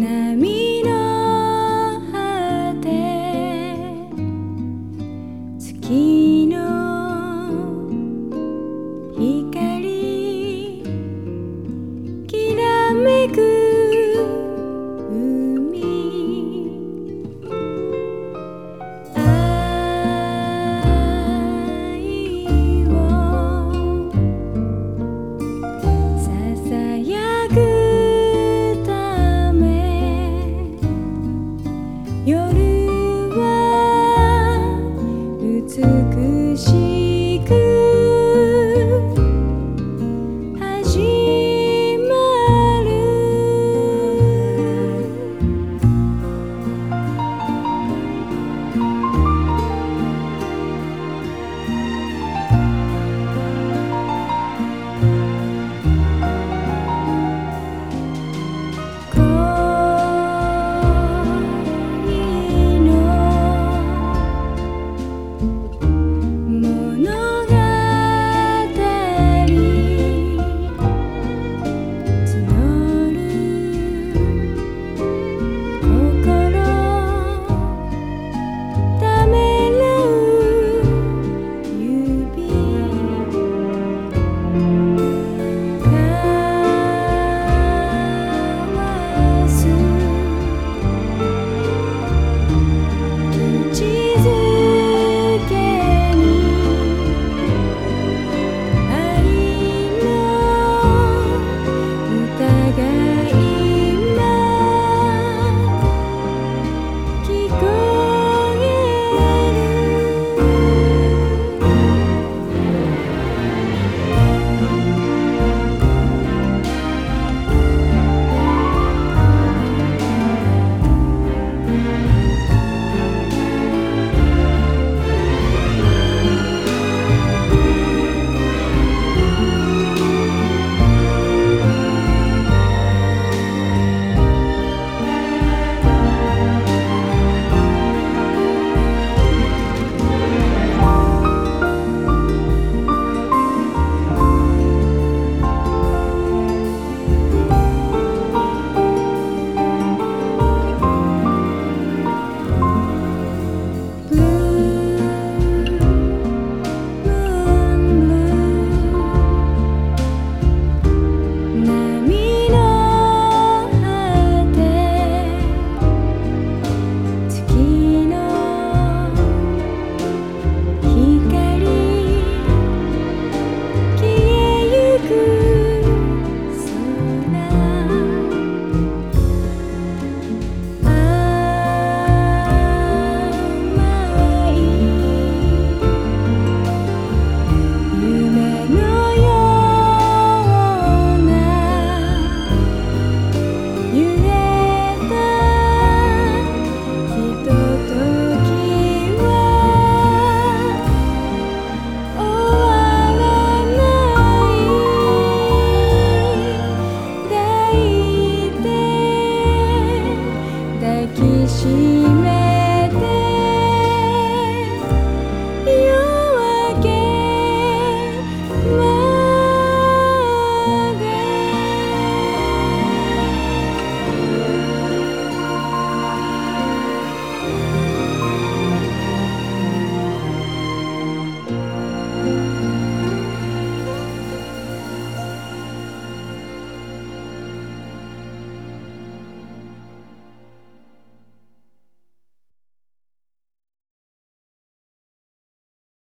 Nami 光きらめく海をささやくため夜